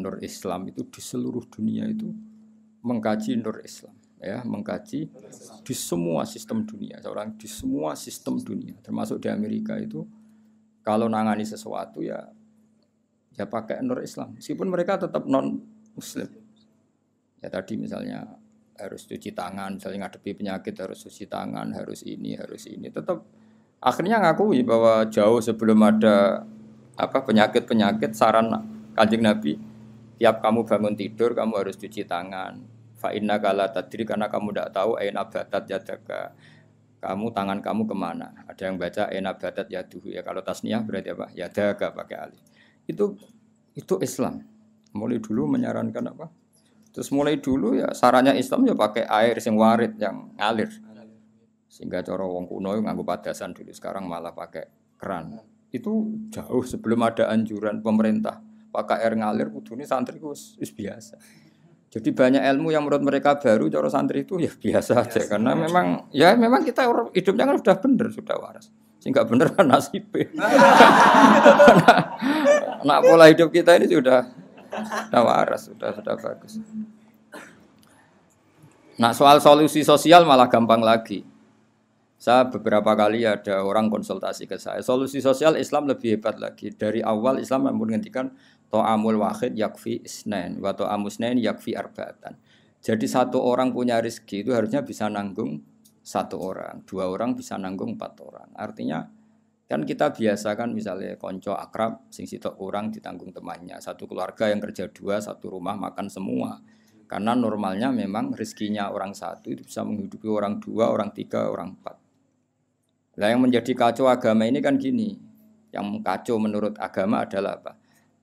Nur Islam itu di seluruh dunia itu mengkaji Nur Islam ya mengkaji di semua sistem dunia. Seorang di semua sistem dunia termasuk di Amerika itu kalau nangani sesuatu ya ya pakai Nur Islam. Meskipun mereka tetap non Muslim ya tadi misalnya harus cuci tangan misalnya ngadepi penyakit harus cuci tangan harus ini harus ini. Tetap akhirnya ngakui bahwa jauh sebelum ada apa penyakit-penyakit saran kanjeng Nabi tiap kamu bangun tidur kamu harus cuci tangan. Fa inna kala tadri karena kamu tidak tahu ain abatat yadaka. Kamu tangan kamu ke mana? Ada yang baca ain abatat yaduhu. Ya kalau tasniah berarti apa? Yadaka pakai alif. Itu itu Islam. Mulai dulu menyarankan apa? Terus mulai dulu ya sarannya Islam ya pakai air sing warit yang ngalir. Sehingga cara wong kuno nganggo padasan dulu sekarang malah pakai keran. Itu jauh sebelum ada anjuran pemerintah pakai air ngalir ini santri itu biasa. Jadi banyak ilmu yang menurut mereka baru cara santri itu ya biasa aja. Karena memang ya memang kita hidupnya kan sudah benar sudah waras. Sehingga benar kan nasib nah, pola hidup kita ini sudah sudah waras sudah sudah bagus. Nah soal solusi sosial malah gampang lagi. Saya beberapa kali ada orang konsultasi ke saya. Solusi sosial Islam lebih hebat lagi. Dari awal Islam menghentikan to'amul wahid yakfi isnen, wa to'amusnen yakfi arba'atan. Jadi satu orang punya rezeki itu harusnya bisa nanggung satu orang, dua orang bisa nanggung empat orang. Artinya kan kita biasa kan misalnya konco akrab sing sitok orang ditanggung temannya satu keluarga yang kerja dua satu rumah makan semua karena normalnya memang rezekinya orang satu itu bisa menghidupi orang dua orang tiga orang empat Nah yang menjadi kacau agama ini kan gini. Yang kacau menurut agama adalah apa?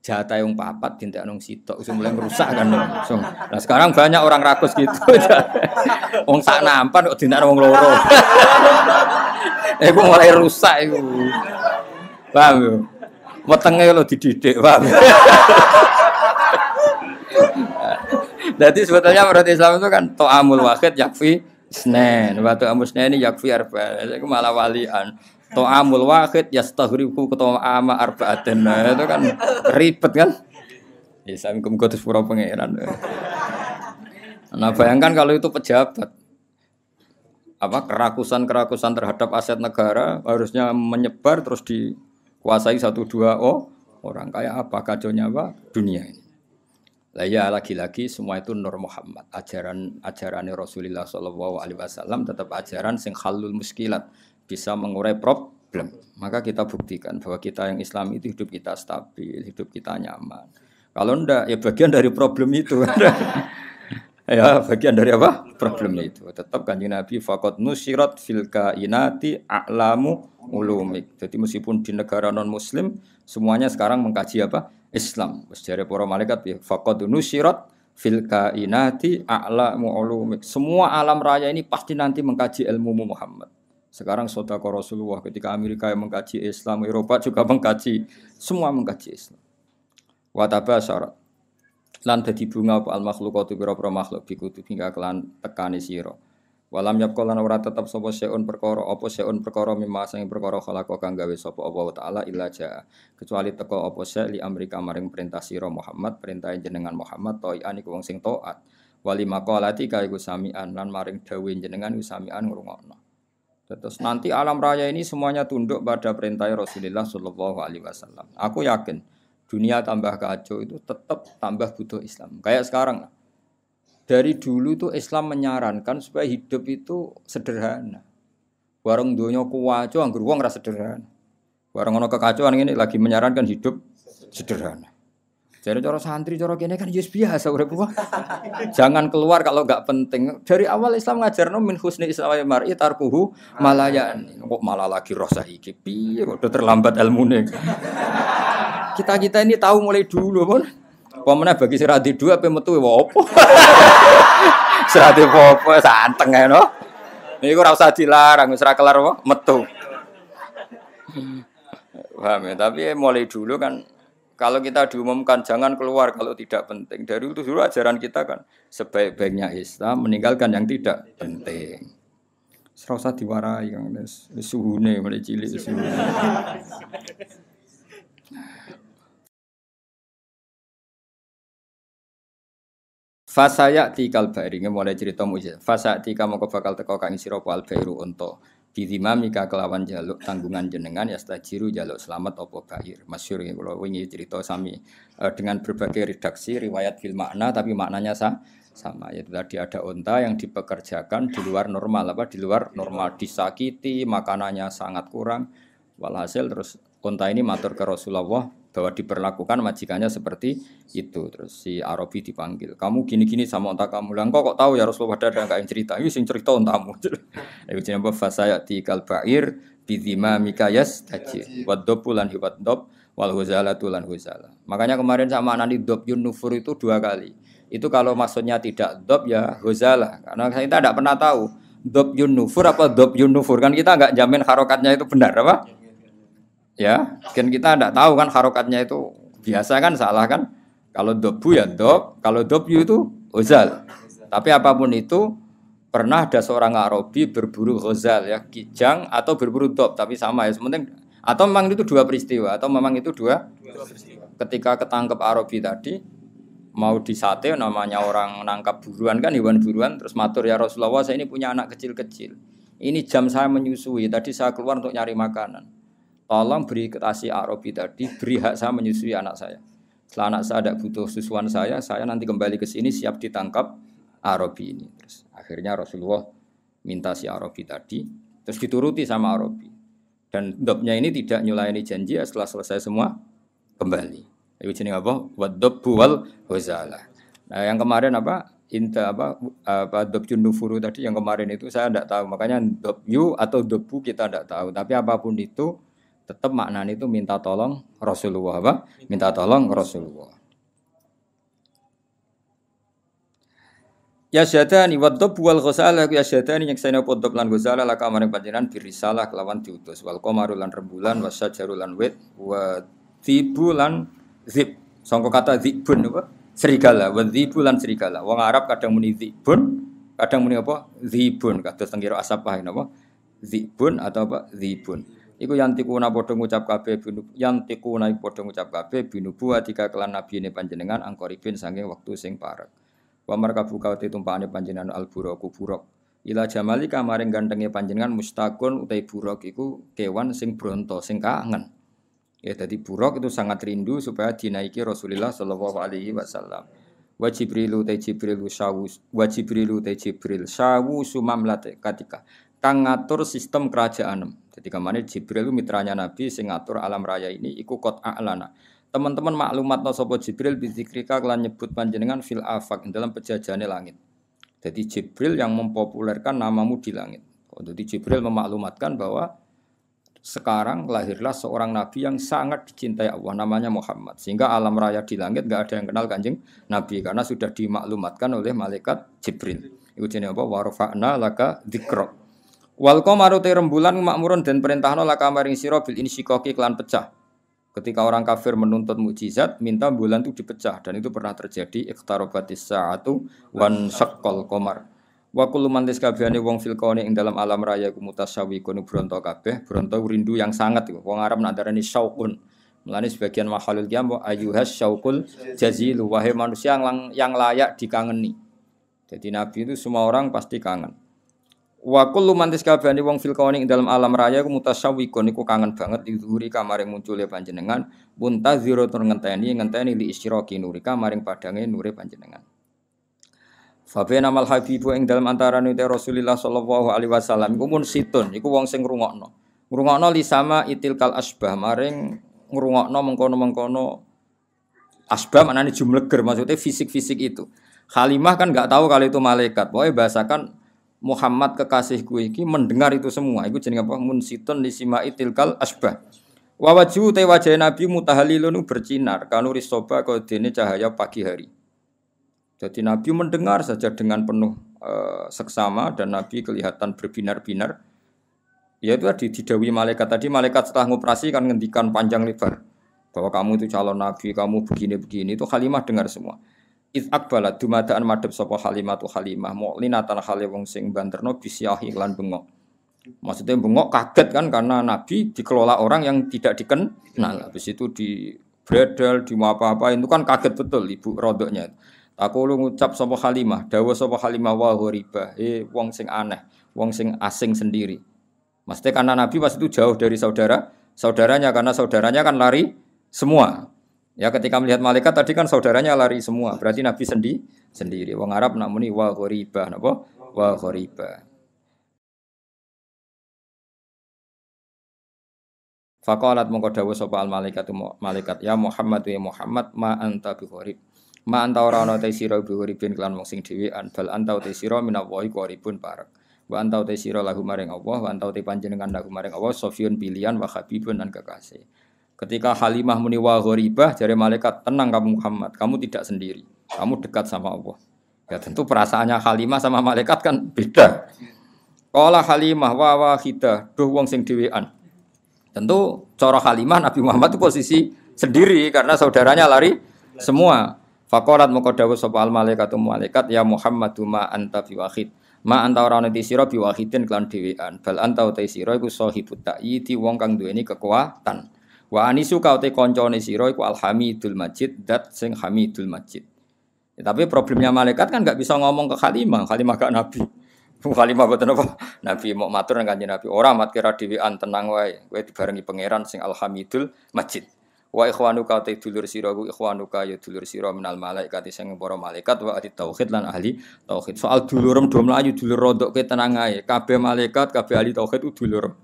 Jatah yang papat dintek nung sitok usung mulai merusak kan langsung. Nah sekarang banyak orang rakus gitu. Wong sak nampan kok dintek wong loro. Eh mulai rusak itu. Paham yo? Wetenge lo dididik, paham. Jadi sebetulnya menurut Islam itu kan to'amul wahid yakfi Senen, waktu amusnya ini yakfi arba, itu malah walian. To amul wahid yastaghriku ketua ama arbaatin. Nah, itu kan ribet kan? Ya saya kutus pura pangeran. Nah bayangkan kalau itu pejabat, apa kerakusan kerakusan terhadap aset negara harusnya menyebar terus dikuasai satu dua oh orang kayak apa kacaunya apa dunia ini. Lah ya lagi-lagi semua itu Nur Muhammad. Ajaran ajaran Rasulullah Shallallahu alaihi wasallam tetap ajaran sing halul muskilat, bisa mengurai problem. Maka kita buktikan bahwa kita yang Islam itu hidup kita stabil, hidup kita nyaman. Kalau ndak ya bagian dari problem itu. ya bagian dari apa? Problem itu. Tetap kanjeng Nabi fakot nusirat fil kainati a'lamu ulumik. Jadi meskipun di negara non muslim semuanya sekarang mengkaji apa? Islam. Jare para malaikat ya faqad nusirat fil kainati a'la mu'ulumik. Semua alam raya ini pasti nanti mengkaji ilmu Muhammad. Sekarang sodako Rasulullah ketika Amerika yang mengkaji Islam, Eropa juga mengkaji, semua mengkaji Islam. Wataba syarat. Lan dadi bunga apa al makhlukatu pira-pira makhluk bikutu hingga kelan tekani sira. Walam yap lan ora tetep sapa seun perkara apa seun perkara mimma sing perkara khalaqa kang gawe sapa Allah taala illa jaa kecuali teko apa se li amrika maring perintah sira Muhammad perintah jenengan Muhammad toian iku wong sing taat wali maqalati ka iku samian lan maring dawuh jenengan iku samian ngrungokno Terus nanti alam raya ini semuanya tunduk pada perintah Rasulullah Shallallahu Alaihi Wasallam. Aku yakin dunia tambah kacau itu tetap tambah butuh Islam. Kayak sekarang dari dulu itu Islam menyarankan supaya hidup itu sederhana. Warung dunia kuwaco anggur wong rasa sederhana. Warung ono kekacauan ini lagi menyarankan hidup sederhana. Jadi cara santri, cara kene kan just biasa udah buah. Jangan keluar kalau nggak penting. Dari awal Islam ngajar no min husni Islam mar'i tarkuhu malayan. Kok malah lagi rosa iki piye kok udah terlambat ilmune. Kita kita ini tahu mulai dulu pun. Pemene bagi serati dua apa metu wa opo? serati apa santeng ya no. Iku ora usah dilarang wis kelar metu. Paham ya? Tapi mulai dulu kan kalau kita diumumkan jangan keluar kalau tidak penting. Dari itu dulu ajaran kita kan sebaik-baiknya Islam meninggalkan yang tidak penting. Serasa diwarai kan suhune mulai cilik suhune. Fasaya tikal mulai cerita mujizat. Fasa tika moko bakal teko kang sira al bairu unta. Bidimamika kelawan jaluk tanggungan jenengan ya stajiru jaluk selamat opo bair. Masyur ya kalau wingi cerita sami. Uh, dengan berbagai redaksi riwayat fil makna tapi maknanya sah, sama. Yaitu tadi ada unta yang dipekerjakan di luar normal apa? Di luar normal. Disakiti makanannya sangat kurang. Walhasil terus unta ini matur ke Rasulullah bahwa diperlakukan majikannya seperti itu. Terus si Arabi dipanggil, kamu gini-gini sama unta kamu. Lah kok tahu ya Rasulullah ada enggak yang cerita? Ini sing cerita untamu. Iku jenenge fasaya tikal ba'ir bidima mikayas taji. Waddobu lan hiwat dob wal huzala tulan huzala. Makanya kemarin sama anak dob yun nufur itu dua kali. Itu kalau maksudnya tidak dob ya huzala. Karena kita tidak pernah tahu dob yun nufur apa dob yun nufur kan kita nggak jamin harokatnya itu benar apa? Ya, kan kita tidak tahu kan harokatnya itu biasa kan salah kan? Kalau dobu ya dob, kalau dobyu itu ghazal. Tapi apa pun itu pernah ada seorang Arabi berburu ghazal ya, kijang atau berburu dob, tapi sama ya. Sementing atau memang itu dua peristiwa atau memang itu dua, ketika ketangkep Arabi tadi mau disate namanya orang nangkap buruan kan hewan buruan terus matur ya Rasulullah saya ini punya anak kecil-kecil ini jam saya menyusui tadi saya keluar untuk nyari makanan tolong beri kasih Arabi tadi, beri hak saya menyusui anak saya. Setelah anak saya ada butuh susuan saya, saya nanti kembali ke sini siap ditangkap Arabi ini. Terus akhirnya Rasulullah minta si Arabi tadi, terus dituruti sama Arabi. Dan dobnya ini tidak nyulayani janji ya, setelah selesai semua kembali. Itu jenis apa? Wadab buwal huzala. Nah yang kemarin apa? Inta apa apa dob tadi yang kemarin itu saya tidak tahu makanya dob yu atau dobu kita tidak tahu tapi apa pun itu tetap maknanya itu minta tolong Rasulullah apa? Minta tolong Rasulullah. Ya syadani wa dhab wal ghusala ya syadani nyekseni apa dhab lan ghusala laka maring panjenengan birisalah kelawan diutus. Wal qamaru lan rembulan wa syajaru lan wit wa lan zib sangka kata zibun apa? Serigala wa lan serigala. Wong Arab kadang muni zibun kadang muni apa? Zibun kados tengkira asap pahe napa? Zibun atau apa? Zibun Iku yang tikuna padha ngucap kabeh binu yang tikuna padha ngucap kabeh binu buat tiga kelan nabi ini panjenengan angkoribin sange waktu sing parek. Wa markabu kauti tumpakane panjenengan al buraku buruk. Ila jamali kamaring gantenge panjenengan mustakun utai buruk iku kewan sing bronto sing kangen. Ya tadi buruk itu sangat rindu supaya dinaiki Rasulullah sallallahu alaihi wasallam. Wa Jibrilu te Jibril sawu wa te Jibril sawu sumamlate katika kang ngatur sistem kerajaan jadi ke mana Jibril itu mitranya Nabi sing ngatur alam raya ini iku kot a'lana. Teman-teman maklumat no sopo Jibril bizikrika kelan nyebut panjenengan fil afak dalam pejajane langit. Jadi Jibril yang mempopulerkan namamu di langit. Oh, jadi Jibril memaklumatkan bahwa sekarang lahirlah seorang nabi yang sangat dicintai Allah namanya Muhammad sehingga alam raya di langit gak ada yang kenal kanjeng nabi karena sudah dimaklumatkan oleh malaikat Jibril. Itu jenis apa? Warfa'na laka dikro. Wal qamaru te rembulan makmurun dan perintahno la kamaring sira bil insyikaki klan pecah. Ketika orang kafir menuntut mukjizat, minta bulan itu dipecah dan itu pernah terjadi iqtarabatis saatu wan syaqqal qamar. Wa kullu man wong fil kauni ing dalam alam raya ku mutasyawiqun bronto kabeh, bronto rindu yang sangat. Wong Arab nak darani syauqun. Mulane sebagian makhluk kiam ayuhas syauqul jazilu wahai manusia yang, yang layak dikangeni. Jadi Nabi itu semua orang pasti kangen. Wa kullu man tiskabani wong fil kauni dalam alam raya ku mutasyawwiqun iku kangen banget dihuri kamaring muncule panjenengan muntaziro tur ngenteni ngenteni li isyraqi nuri kamaring padange nure panjenengan. Fabena mal habibu ing dalam antara nute Rasulullah sallallahu alaihi wasallam iku mun situn iku wong sing ngrungokno. Ngrungokno li sama itil kal asbah maring ngrungokno mengkono-mengkono asbah maknane jumleger maksudnya fisik-fisik itu. Halimah kan nggak tahu kalau itu malaikat. Pokoknya bahasakan Muhammad kekasihku iki mendengar itu semua. Iku jenenge apa? Munsitun lisimai tilkal asbah. Wa wajhu te wajah Nabi mutahalilun bercinar kanu risoba dene cahaya pagi hari. Jadi Nabi mendengar saja dengan penuh uh, seksama dan Nabi kelihatan berbinar-binar. Ya itu tadi didawi malaikat tadi malaikat setelah ngoperasi kan ngendikan panjang lebar bahwa kamu itu calon nabi, kamu begini-begini itu Halimah dengar semua. Iz akbala dumadaan madhep sapa Halimah tu Halimah mu'linatan hale wong sing banterno bisyahi lan bengok. Maksudnya bengok kaget kan karena Nabi dikelola orang yang tidak dikenal. Habis itu di bredel, di apa-apa itu kan kaget betul ibu rodoknya. Aku lu ngucap sapa Halimah, dawa sapa Halimah wa ghoriba, eh wong sing aneh, wong sing asing sendiri. Maksudnya karena Nabi pas itu jauh dari saudara, saudaranya karena saudaranya kan lari semua. Ya ketika melihat malaikat tadi kan saudaranya lari semua, berarti Nabi sendi sendiri. Wong Arab nak muni wa ghoriba, napa? Wa ghoriba. Faqalat mongko dawuh sapa al malaikat malaikat ya Muhammad ya Muhammad ma anta bi ghorib. Ma anta ora ana te sira bi ghoribin kelan wong sing dhewean bal anta te sira minallahi qaribun parek. Wa anta te sira lahu maring Allah wa anta te panjenengan lahu maring Allah sofiyun pilihan wa habibun dan kekasih. Ketika Halimah muni wa jare malaikat tenang kamu Muhammad, kamu tidak sendiri. Kamu dekat sama Allah. Ya tentu perasaannya Halimah sama malaikat kan beda. Kala Halimah wa wahidah, duh wong sing dhewean. Tentu cara Halimah Nabi Muhammad itu posisi sendiri karena saudaranya lari semua. Fakorat moko dawuh sapa al malaikat malaikat ya Muhammad ma anta biwahid. Ma anta ora ana sira biwahidin kelan dhewean. Bal anta uta sira iku sahibut ta'yidi wong kang duweni kekuatan. Wa anisu ka uta kancane sira iku alhamidul majid dat sing hamidul majid. Ya, tapi problemnya malaikat kan nggak bisa ngomong ke Halimah, Halimah gak nabi. Halimah boten apa? Nabi mau matur nang kanjeng Nabi, ora mat kira dhewean tenang wae, kowe dibarengi pangeran sing alhamidul majid. Wa ikhwanuka te dulur sira ku ikhwanuka ya dulur sira minal malaikat sing para malaikat wa ahli tauhid lan ahli tauhid. Soal dulurem do mlayu dulur rodok ke tenang ae. Kabeh malaikat, kabeh ahli tauhid ku dulur.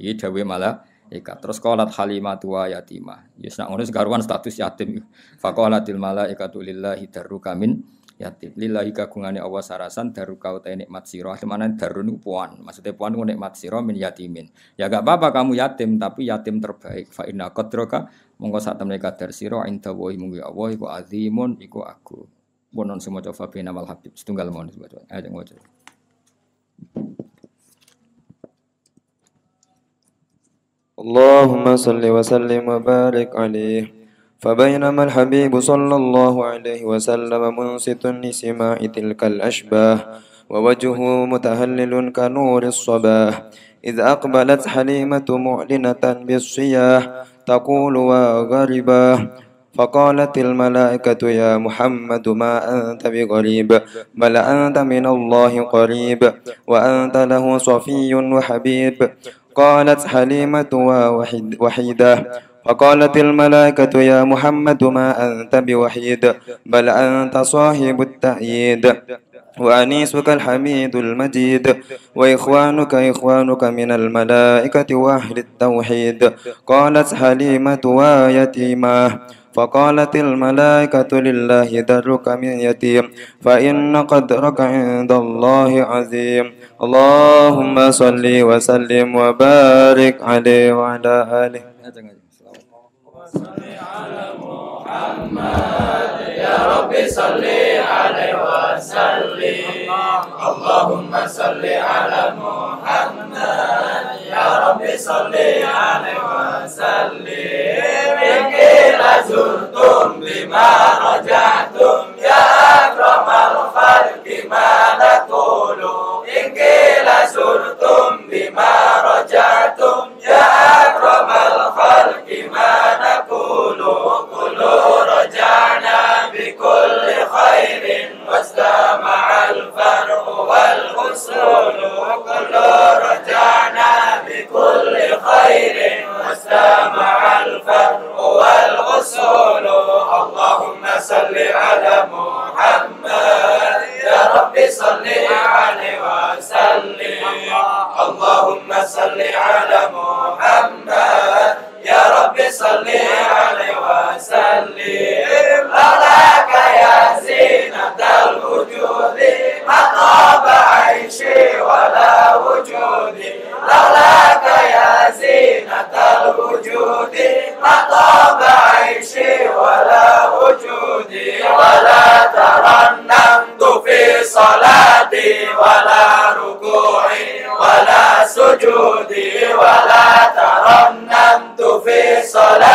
Iki dawuh malah Ika terus qalat halimatu wa yatimah. Ya nak ngono status yatim. Faqalatil malaikatu lillahi darruka min yatim. Lillahi kagungane Allah sarasan daruka uta nikmat sira. Mana darun puan. Maksudnya puan ku nikmat sira min yatimin. Ya gak apa-apa kamu yatim tapi yatim terbaik. Fa inna qadraka Monggo sak temne kadar sira inda wa munggu Allah iku azimun iku aku. Bonon semua coba bina mal habib setunggal mohon sebut. Ayo ngono. اللهم صل وسلم وبارك عليه. فبينما الحبيب صلى الله عليه وسلم منصت لسماع تلك الأشباه ووجهه متهلل كنور الصباح إذ أقبلت حليمة معلنة بالصياح تقول وغربا فقالت الملائكة يا محمد ما أنت بغريب؟ بل أنت من الله قريب وأنت له صفي وحبيب قالت حليمة وحيدة. فقالت الملائكة يا محمد ما أنت بوحيد؟ بل أنت صاحب التأييد. وأنيسك الحميد المجيد. وإخوانك إخوانك من الملائكة وأهل التوحيد. قالت حليمة ويتيمة. فقالت الملائكة لله درك من يتيم. فإن قدرك عند الله عظيم. اللهم صل وسلم وبارك عليه وعلى آله. محمد يا رب صل عليه وسلم اللهم صل على محمد يا رب صل عليه وسلم. إن قيل زرتم بما رجعتم Lord. زينة الوجود ما طاب عيشي ولا وجودي ولا ترنمت في صلاتي ولا ركوعي ولا سجودي ولا ترنمت في صلاتي